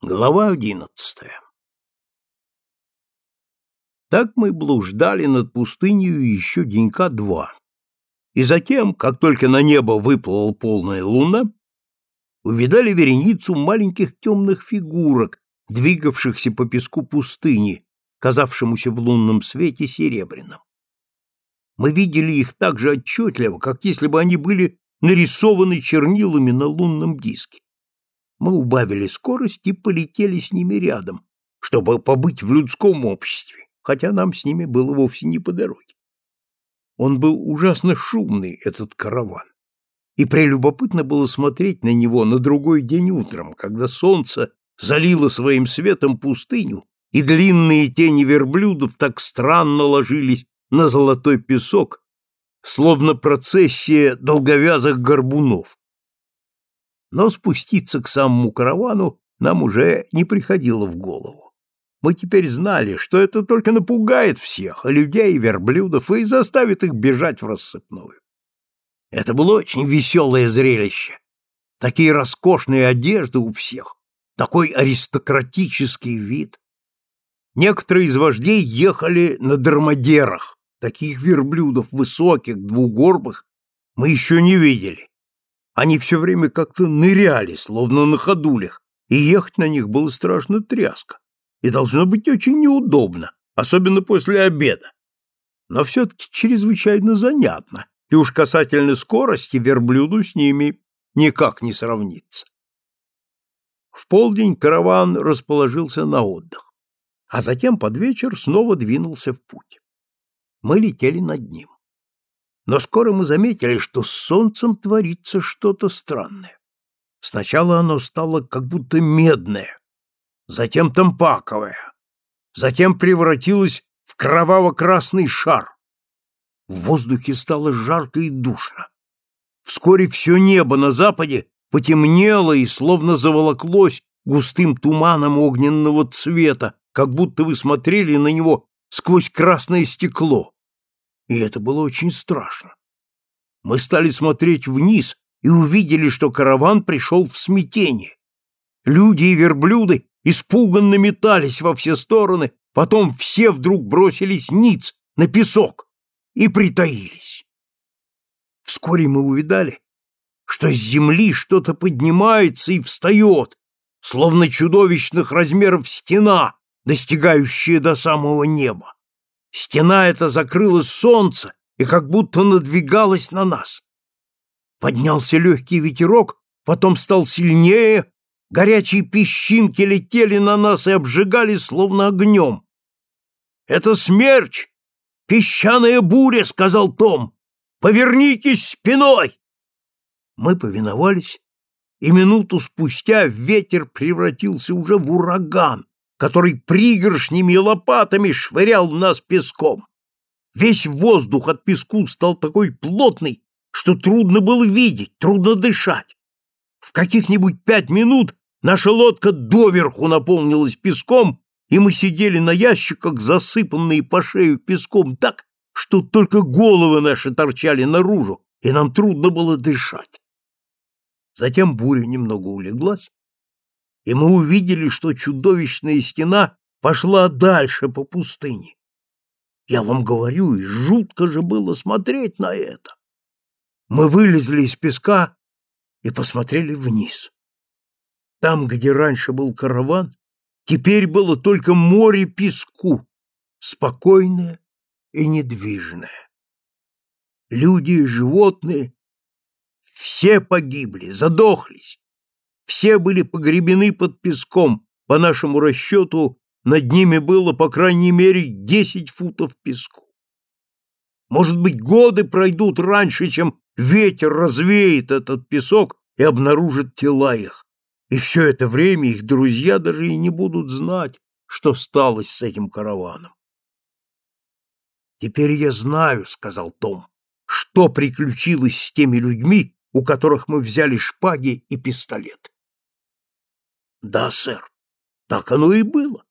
Глава одиннадцатая Так мы блуждали над пустынью еще денька два. И затем, как только на небо выплыла полная луна, увидали вереницу маленьких темных фигурок, двигавшихся по песку пустыни, казавшемуся в лунном свете серебряным. Мы видели их так же отчетливо, как если бы они были нарисованы чернилами на лунном диске. Мы убавили скорость и полетели с ними рядом, чтобы побыть в людском обществе, хотя нам с ними было вовсе не по дороге. Он был ужасно шумный, этот караван, и прелюбопытно было смотреть на него на другой день утром, когда солнце залило своим светом пустыню, и длинные тени верблюдов так странно ложились на золотой песок, словно процессия долговязых горбунов. Но спуститься к самому каравану нам уже не приходило в голову. Мы теперь знали, что это только напугает всех, людей и верблюдов, и заставит их бежать в рассыпную. Это было очень веселое зрелище. Такие роскошные одежды у всех, такой аристократический вид. Некоторые из вождей ехали на драмадерах, таких верблюдов высоких, двугорбых мы еще не видели. Они все время как-то ныряли, словно на ходулях, и ехать на них было страшно тряска, и должно быть очень неудобно, особенно после обеда. Но все-таки чрезвычайно занятно, и уж касательно скорости верблюду с ними никак не сравнится. В полдень караван расположился на отдых а затем под вечер снова двинулся в путь. Мы летели над ним. Но скоро мы заметили, что с солнцем творится что-то странное. Сначала оно стало как будто медное, затем тампаковое, затем превратилось в кроваво-красный шар. В воздухе стало жарко и душно. Вскоре все небо на западе потемнело и словно заволоклось густым туманом огненного цвета, как будто вы смотрели на него сквозь красное стекло. И это было очень страшно. Мы стали смотреть вниз и увидели, что караван пришел в смятение. Люди и верблюды испуганно метались во все стороны, потом все вдруг бросились ниц на песок и притаились. Вскоре мы увидали, что с земли что-то поднимается и встает, словно чудовищных размеров стена, достигающая до самого неба. Стена эта закрыла солнце и как будто надвигалась на нас. Поднялся легкий ветерок, потом стал сильнее, горячие песчинки летели на нас и обжигали словно огнем. «Это смерч! Песчаная буря!» — сказал Том. «Повернитесь спиной!» Мы повиновались, и минуту спустя ветер превратился уже в ураган, который пригоршнями и лопатами швырял нас песком. Весь воздух от песку стал такой плотный, что трудно было видеть, трудно дышать. В каких-нибудь пять минут наша лодка доверху наполнилась песком, и мы сидели на ящиках, засыпанные по шею песком так, что только головы наши торчали наружу, и нам трудно было дышать. Затем буря немного улеглась, и мы увидели, что чудовищная стена пошла дальше по пустыне. Я вам говорю, и жутко же было смотреть на это. Мы вылезли из песка и посмотрели вниз. Там, где раньше был караван, теперь было только море песку, спокойное и недвижное. Люди и животные все погибли, задохлись, все были погребены под песком. По нашему расчету, над ними было, по крайней мере, десять футов песку. Может быть, годы пройдут раньше, чем ветер развеет этот песок и обнаружит тела их. И все это время их друзья даже и не будут знать, что стало с этим караваном. «Теперь я знаю», — сказал Том, — «что приключилось с теми людьми, у которых мы взяли шпаги и пистолет. Да, сэр, так оно и было.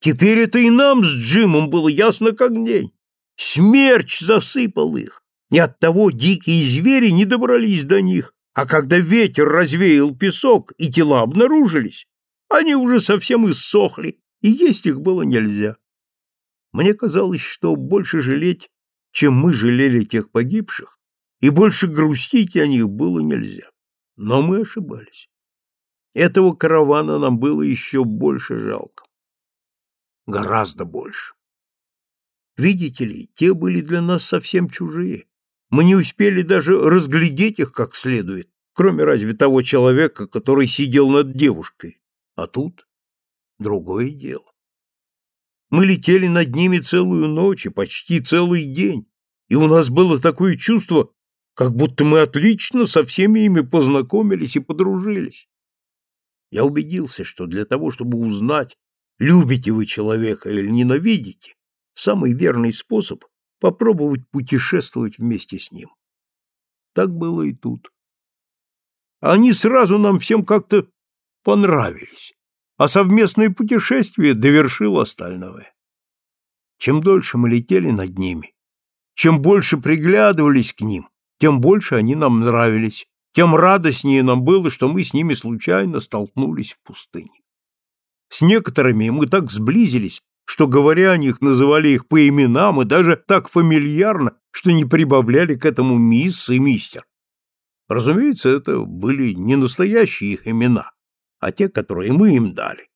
Теперь это и нам с Джимом было ясно как день. Смерч засыпал их, и оттого дикие звери не добрались до них, а когда ветер развеял песок и тела обнаружились, Они уже совсем иссохли, и есть их было нельзя. Мне казалось, что больше жалеть, чем мы жалели тех погибших, и больше грустить о них было нельзя. Но мы ошибались. Этого каравана нам было еще больше жалко. Гораздо больше. Видите ли, те были для нас совсем чужие. Мы не успели даже разглядеть их как следует, кроме разве того человека, который сидел над девушкой. А тут другое дело. Мы летели над ними целую ночь и почти целый день, и у нас было такое чувство, как будто мы отлично со всеми ими познакомились и подружились. Я убедился, что для того, чтобы узнать, любите вы человека или ненавидите, самый верный способ — попробовать путешествовать вместе с ним. Так было и тут. Они сразу нам всем как-то понравились, а совместное путешествие довершило остальное. Чем дольше мы летели над ними, чем больше приглядывались к ним, тем больше они нам нравились, тем радостнее нам было, что мы с ними случайно столкнулись в пустыне. С некоторыми мы так сблизились, что, говоря о них, называли их по именам и даже так фамильярно, что не прибавляли к этому мисс и мистер. Разумеется, это были не настоящие их имена, а те, которые мы им дали.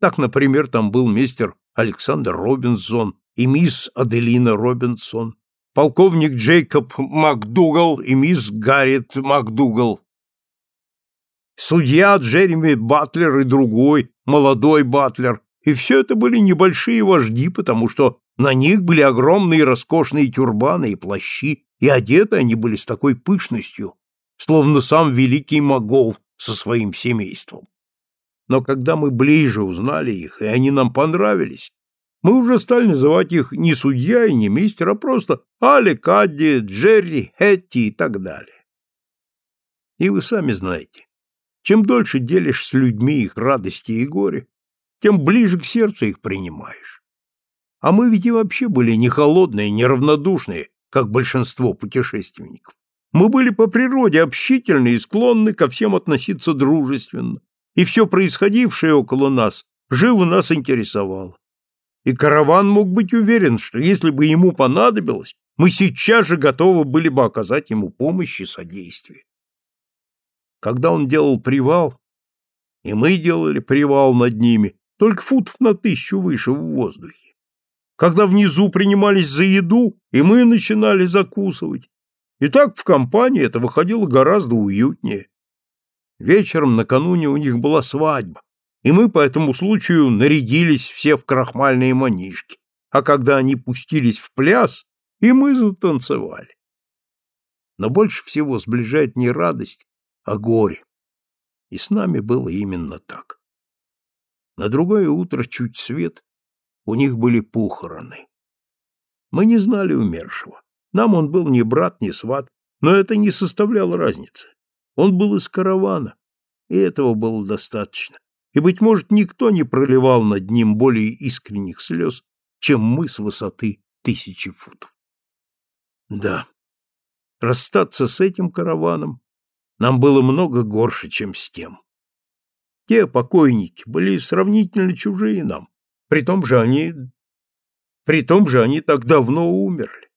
Так, например, там был мистер Александр Робинсон и мисс Аделина Робинсон, полковник Джейкоб МакДугал и мисс Гарриет МакДугал, судья Джереми Батлер и другой, молодой Батлер, и все это были небольшие вожди, потому что на них были огромные роскошные тюрбаны и плащи, и одеты они были с такой пышностью, словно сам великий могол со своим семейством. Но когда мы ближе узнали их, и они нам понравились, мы уже стали называть их не судья и не мистер, а просто Али, Кадди, Джерри, Хетти и так далее. И вы сами знаете, чем дольше делишь с людьми их радости и горе, тем ближе к сердцу их принимаешь. А мы ведь и вообще были не холодные, не равнодушные, как большинство путешественников. Мы были по природе общительны и склонны ко всем относиться дружественно, и все происходившее около нас живо нас интересовало. И караван мог быть уверен, что если бы ему понадобилось, мы сейчас же готовы были бы оказать ему помощь и содействие. Когда он делал привал, и мы делали привал над ними, только футов на тысячу выше в воздухе. Когда внизу принимались за еду, и мы начинали закусывать. И так в компании это выходило гораздо уютнее. Вечером накануне у них была свадьба, и мы по этому случаю нарядились все в крахмальные манишки, а когда они пустились в пляс, и мы затанцевали. Но больше всего сближает не радость, а горе. И с нами было именно так. На другое утро, чуть свет, у них были похороны. Мы не знали умершего. Нам он был ни брат, ни сват, но это не составляло разницы. Он был из каравана, и этого было достаточно. И, быть может, никто не проливал над ним более искренних слез, чем мы с высоты тысячи футов. Да, расстаться с этим караваном нам было много горше, чем с тем. Те покойники были сравнительно чужие нам. При том же они... При том же они так давно умерли.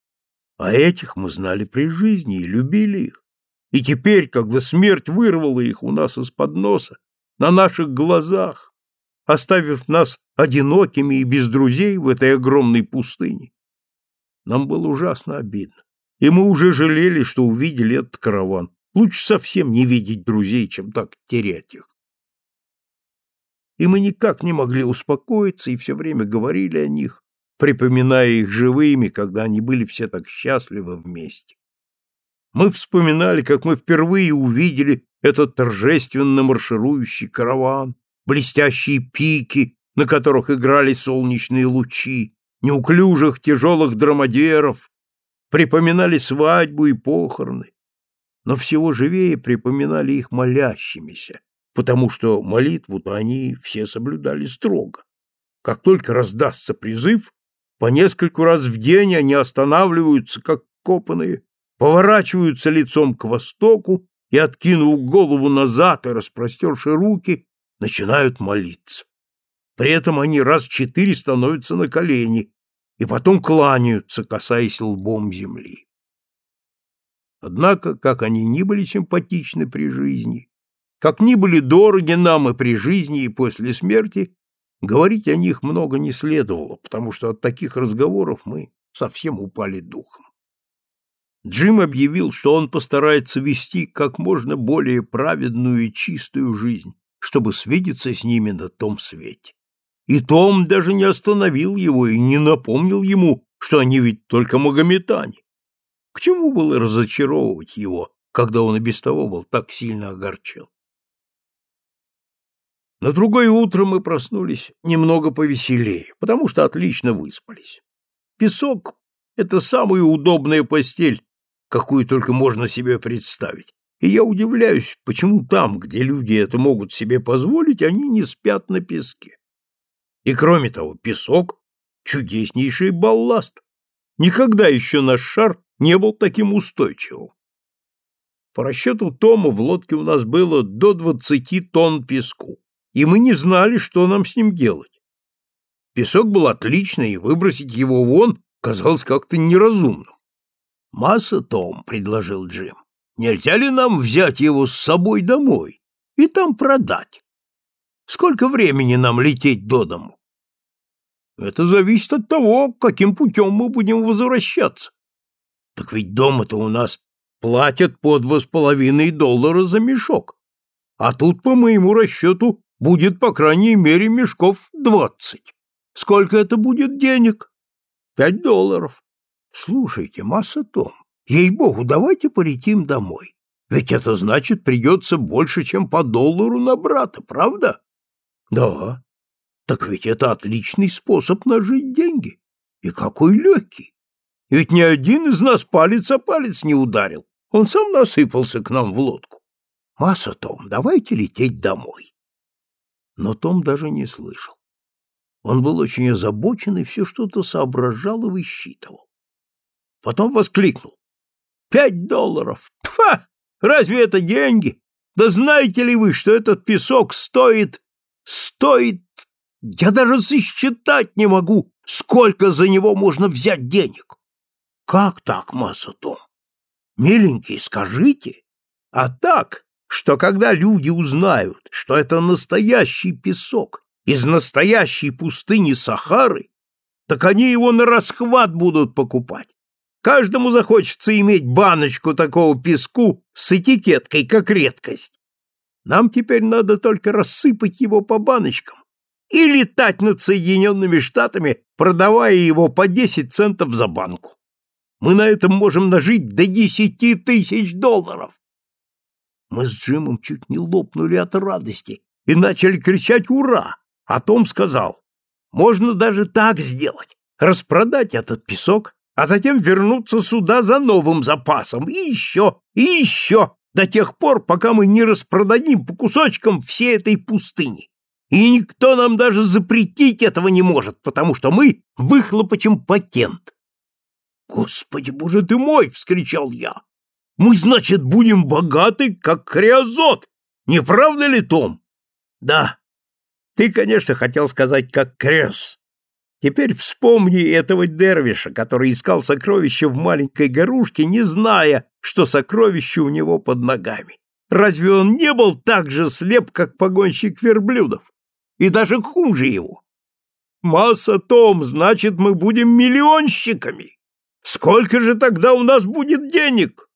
А этих мы знали при жизни и любили их. И теперь, когда смерть вырвала их у нас из-под носа, на наших глазах, оставив нас одинокими и без друзей в этой огромной пустыне, нам было ужасно обидно. И мы уже жалели, что увидели этот караван. Лучше совсем не видеть друзей, чем так терять их и мы никак не могли успокоиться и все время говорили о них, припоминая их живыми, когда они были все так счастливы вместе. Мы вспоминали, как мы впервые увидели этот торжественно марширующий караван, блестящие пики, на которых играли солнечные лучи, неуклюжих тяжелых драмадеров, припоминали свадьбу и похороны, но всего живее припоминали их молящимися, потому что молитву-то они все соблюдали строго. Как только раздастся призыв, по нескольку раз в день они останавливаются, как копанные, поворачиваются лицом к востоку и, откинув голову назад и распростерши руки, начинают молиться. При этом они раз четыре становятся на колени и потом кланяются, касаясь лбом земли. Однако, как они ни были симпатичны при жизни, как ни были дороги нам и при жизни, и после смерти, говорить о них много не следовало, потому что от таких разговоров мы совсем упали духом. Джим объявил, что он постарается вести как можно более праведную и чистую жизнь, чтобы свидеться с ними на том свете. И Том даже не остановил его и не напомнил ему, что они ведь только магометане. К чему было разочаровывать его, когда он и без того был так сильно огорчен? На другое утро мы проснулись немного повеселее, потому что отлично выспались. Песок — это самая удобная постель, какую только можно себе представить. И я удивляюсь, почему там, где люди это могут себе позволить, они не спят на песке. И кроме того, песок — чудеснейший балласт. Никогда еще наш шар не был таким устойчивым. По расчету Тома в лодке у нас было до 20 тонн песку, и мы не знали, что нам с ним делать. Песок был отличный, и выбросить его вон казалось как-то неразумным. «Масса, Том», — предложил Джим, — «нельзя ли нам взять его с собой домой и там продать? Сколько времени нам лететь до дому?» Это зависит от того, каким путем мы будем возвращаться. Так ведь дома-то у нас платят по два с половиной доллара за мешок. А тут, по моему расчету, будет, по крайней мере, мешков двадцать. Сколько это будет денег? Пять долларов. Слушайте, масса том, ей-богу, давайте полетим домой. Ведь это значит, придется больше, чем по доллару на брата, правда? Да, так ведь это отличный способ нажить деньги. И какой легкий. Ведь ни один из нас палец о палец не ударил. Он сам насыпался к нам в лодку. Масса, Том, давайте лететь домой. Но Том даже не слышал. Он был очень озабочен и все что-то соображал и высчитывал. Потом воскликнул. «Пять долларов! Пфа! Разве это деньги? Да знаете ли вы, что этот песок стоит... стоит я даже сосчитать не могу, сколько за него можно взять денег. Как так, масса? Миленький, скажите. А так, что когда люди узнают, что это настоящий песок из настоящей пустыни Сахары, так они его на расхват будут покупать. Каждому захочется иметь баночку такого песку с этикеткой, как редкость. Нам теперь надо только рассыпать его по баночкам и летать над Соединенными Штатами, продавая его по 10 центов за банку. Мы на этом можем нажить до 10 тысяч долларов. Мы с Джимом чуть не лопнули от радости и начали кричать «Ура!», а Том сказал, можно даже так сделать, распродать этот песок, а затем вернуться сюда за новым запасом, и еще, и еще, до тех пор, пока мы не распродадим по кусочкам всей этой пустыни. И никто нам даже запретить этого не может, потому что мы выхлопочем патент. Господи, боже ты мой, вскричал я. Мы, значит, будем богаты, как криозот. Не правда ли, Том? Да. Ты, конечно, хотел сказать, как крес. Теперь вспомни этого дервиша, который искал сокровища в маленькой горушке, не зная, что сокровище у него под ногами. Разве он не был так же слеп, как погонщик верблюдов? и даже хуже его. Масса том, значит, мы будем миллионщиками. Сколько же тогда у нас будет денег?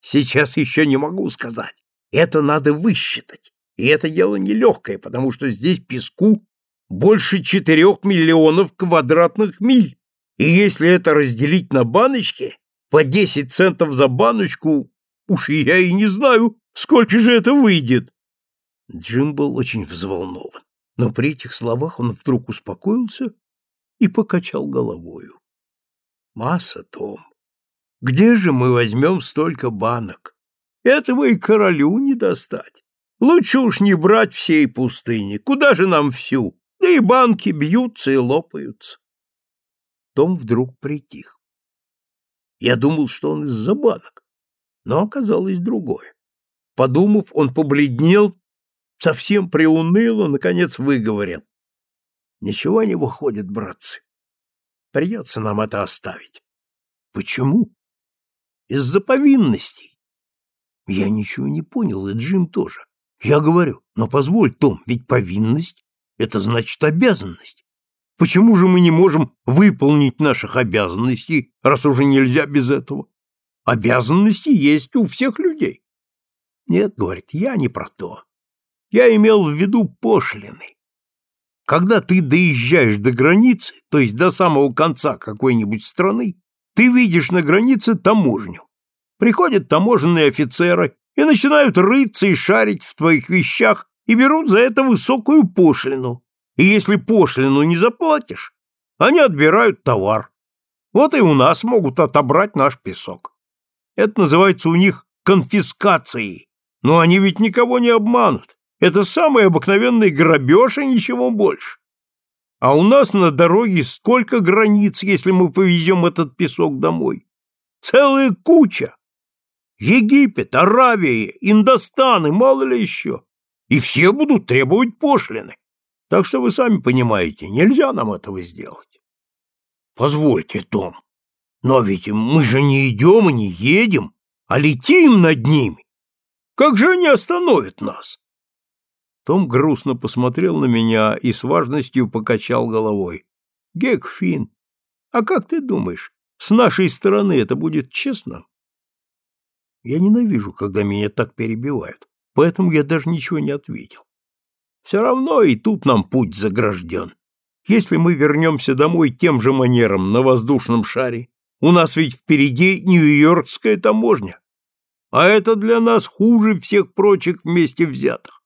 Сейчас еще не могу сказать. Это надо высчитать. И это дело нелегкое, потому что здесь песку больше четырех миллионов квадратных миль. И если это разделить на баночки, по десять центов за баночку, уж я и не знаю, сколько же это выйдет. Джим был очень взволнован но при этих словах он вдруг успокоился и покачал головою. «Масса, Том, где же мы возьмем столько банок? Этого и королю не достать. Лучше уж не брать всей пустыни. Куда же нам всю? Да и банки бьются и лопаются». Том вдруг притих. Я думал, что он из-за банок, но оказалось другое. Подумав, он побледнел совсем приуныло, наконец выговорил. Ничего не выходит, братцы. Придется нам это оставить. Почему? Из-за повинностей. Я ничего не понял, и Джим тоже. Я говорю, но позволь, Том, ведь повинность — это значит обязанность. Почему же мы не можем выполнить наших обязанностей, раз уже нельзя без этого? Обязанности есть у всех людей. Нет, говорит, я не про то. Я имел в виду пошлины. Когда ты доезжаешь до границы, то есть до самого конца какой-нибудь страны, ты видишь на границе таможню. Приходят таможенные офицеры и начинают рыться и шарить в твоих вещах и берут за это высокую пошлину. И если пошлину не заплатишь, они отбирают товар. Вот и у нас могут отобрать наш песок. Это называется у них конфискацией. Но они ведь никого не обманут. Это самый обыкновенный грабеж и ничего больше. А у нас на дороге сколько границ, если мы повезем этот песок домой? Целая куча. Египет, Аравия, Индостан и мало ли еще. И все будут требовать пошлины. Так что вы сами понимаете, нельзя нам этого сделать. Позвольте, Том, но ведь мы же не идем и не едем, а летим над ними. Как же они остановят нас? Том грустно посмотрел на меня и с важностью покачал головой. Гек Фин, а как ты думаешь, с нашей стороны это будет честно? Я ненавижу, когда меня так перебивают, поэтому я даже ничего не ответил. Все равно и тут нам путь загражден. Если мы вернемся домой тем же манером на воздушном шаре, у нас ведь впереди Нью-Йоркская таможня. А это для нас хуже всех прочих вместе взятых.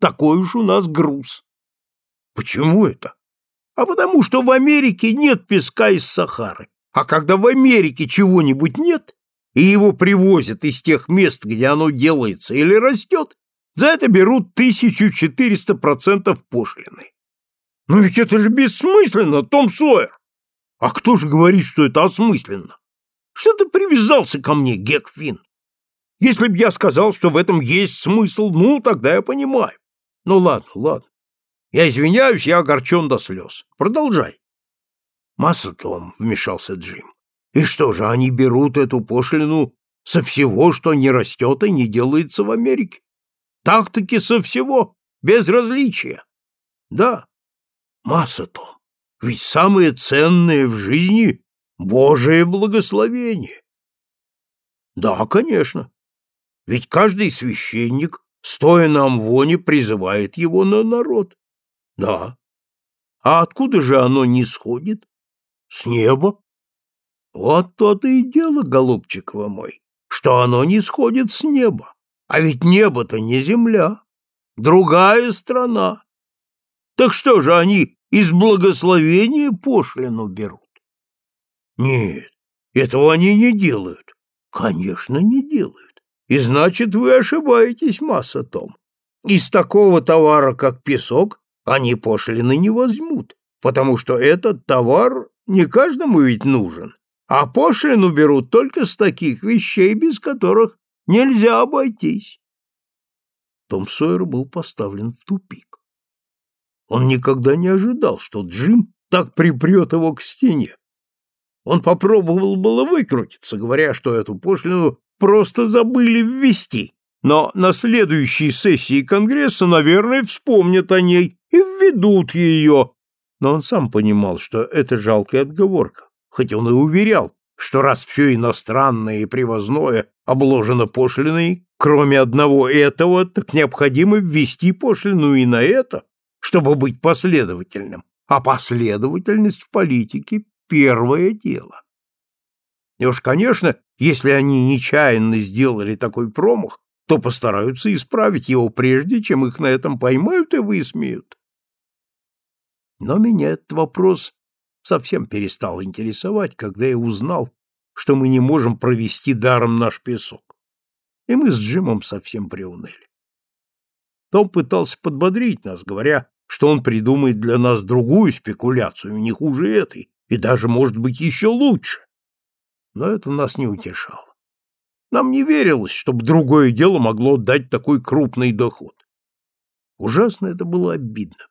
Такой уж у нас груз. Почему это? А потому что в Америке нет песка из Сахары. А когда в Америке чего-нибудь нет, и его привозят из тех мест, где оно делается или растет, за это берут 1400% пошлины. Но ведь это же бессмысленно, Том Сойер. А кто же говорит, что это осмысленно? Что ты привязался ко мне, Гек Финн? Если б я сказал, что в этом есть смысл, ну, тогда я понимаю. Ну ладно, ладно. Я извиняюсь, я огорчен до слез. Продолжай. Масса Том, вмешался Джим. И что же, они берут эту пошлину со всего, что не растет и не делается в Америке? Так-таки со всего, без различия. Да, масса Том. Ведь самое ценное в жизни — Божие благословение. Да, конечно. Ведь каждый священник стоя на Амвоне, призывает его на народ. Да. А откуда же оно не сходит? С неба. Вот то-то и дело, голубчик мой, что оно не сходит с неба. А ведь небо-то не земля, другая страна. Так что же они из благословения пошлину берут? Нет, этого они не делают. Конечно, не делают. И значит, вы ошибаетесь, масса Том. Из такого товара, как песок, они пошлины не возьмут, потому что этот товар не каждому ведь нужен, а пошлину берут только с таких вещей, без которых нельзя обойтись. Том Сойер был поставлен в тупик. Он никогда не ожидал, что Джим так припрет его к стене. Он попробовал было выкрутиться, говоря, что эту пошлину просто забыли ввести, но на следующей сессии Конгресса, наверное, вспомнят о ней и введут ее. Но он сам понимал, что это жалкая отговорка, хоть он и уверял, что раз все иностранное и привозное обложено пошлиной, кроме одного этого, так необходимо ввести пошлину и на это, чтобы быть последовательным. А последовательность в политике – первое дело. И уж, конечно, если они нечаянно сделали такой промах, то постараются исправить его прежде, чем их на этом поймают и высмеют. Но меня этот вопрос совсем перестал интересовать, когда я узнал, что мы не можем провести даром наш песок. И мы с Джимом совсем приуныли. Том пытался подбодрить нас, говоря, что он придумает для нас другую спекуляцию, не хуже этой, и даже, может быть, еще лучше но это нас не утешало. Нам не верилось, чтобы другое дело могло дать такой крупный доход. Ужасно это было обидно.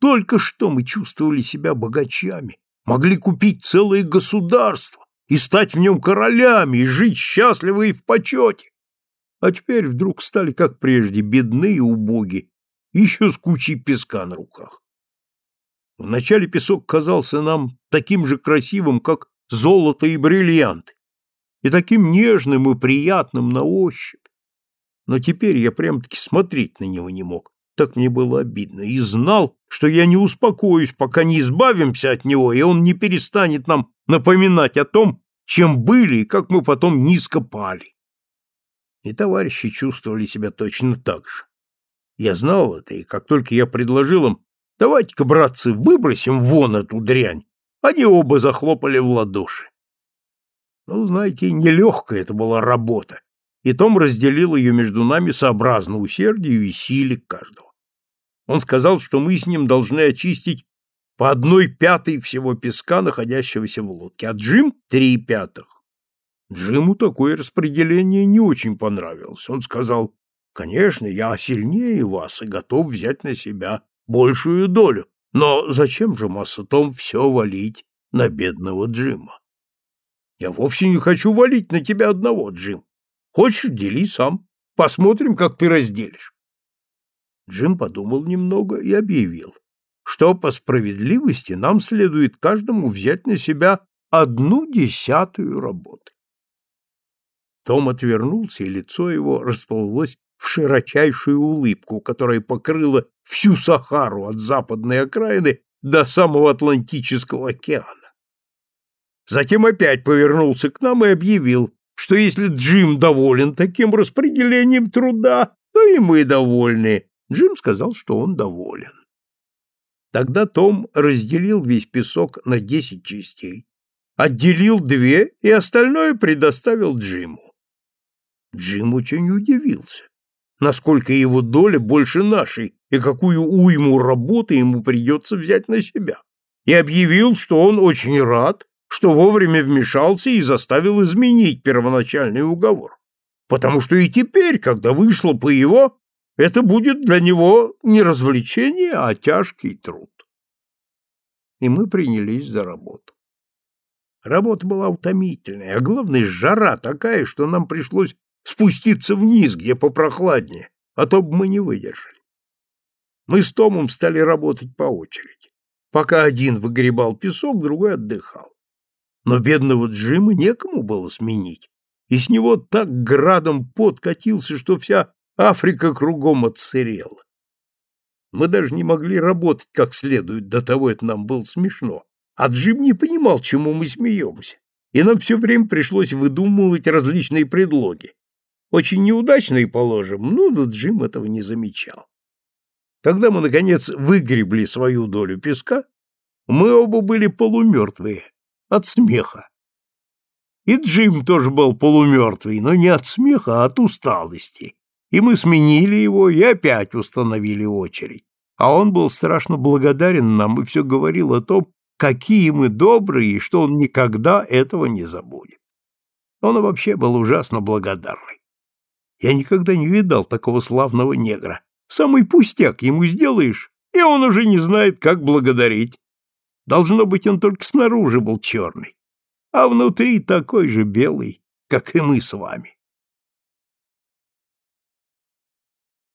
Только что мы чувствовали себя богачами, могли купить целое государство и стать в нем королями, и жить счастливо и в почете. А теперь вдруг стали, как прежде, бедны и убоги, еще с кучей песка на руках. Вначале песок казался нам таким же красивым, как золото и бриллианты, и таким нежным и приятным на ощупь. Но теперь я прям-таки смотреть на него не мог, так мне было обидно, и знал, что я не успокоюсь, пока не избавимся от него, и он не перестанет нам напоминать о том, чем были и как мы потом низко пали. И товарищи чувствовали себя точно так же. Я знал это, и как только я предложил им, давайте-ка, братцы, выбросим вон эту дрянь, они оба захлопали в ладоши. Ну, знаете, нелегкая это была работа, и Том разделил ее между нами сообразно усердию и силе каждого. Он сказал, что мы с ним должны очистить по одной пятой всего песка, находящегося в лодке, а Джим — три пятых. Джиму такое распределение не очень понравилось. Он сказал, «Конечно, я сильнее вас и готов взять на себя большую долю, но зачем же, масса Том, все валить на бедного Джима? Я вовсе не хочу валить на тебя одного, Джим. Хочешь, дели сам. Посмотрим, как ты разделишь. Джим подумал немного и объявил, что по справедливости нам следует каждому взять на себя одну десятую работы. Том отвернулся, и лицо его расплылось в широчайшую улыбку, которая покрыла всю Сахару от западной окраины до самого Атлантического океана. Затем опять повернулся к нам и объявил, что если Джим доволен таким распределением труда, то и мы довольны, Джим сказал, что он доволен. Тогда Том разделил весь песок на десять частей, отделил две и остальное предоставил Джиму. Джим очень удивился, насколько его доля больше нашей и какую уйму работы ему придется взять на себя, и объявил, что он очень рад, что вовремя вмешался и заставил изменить первоначальный уговор, потому что и теперь, когда вышло по его, это будет для него не развлечение, а тяжкий труд. И мы принялись за работу. Работа была утомительная, а главное, жара такая, что нам пришлось спуститься вниз, где попрохладнее, а то бы мы не выдержали. Мы с Томом стали работать по очереди. Пока один выгребал песок, другой отдыхал. Но бедного Джима некому было сменить, и с него так градом пот катился, что вся Африка кругом отсырела. Мы даже не могли работать как следует, до того это нам было смешно. А Джим не понимал, чему мы смеемся, и нам все время пришлось выдумывать различные предлоги. Очень неудачные, положим, ну, но Джим этого не замечал. Когда мы, наконец, выгребли свою долю песка, мы оба были полумертвые от смеха. И Джим тоже был полумертвый, но не от смеха, а от усталости и мы сменили его и опять установили очередь. А он был страшно благодарен нам и все говорил о том, какие мы добрые и что он никогда этого не забудет. Он вообще был ужасно благодарный. Я никогда не видал такого славного негра. Самый пустяк ему сделаешь, и он уже не знает, как благодарить. Должно быть, он только снаружи был черный, а внутри такой же белый, как и мы с вами.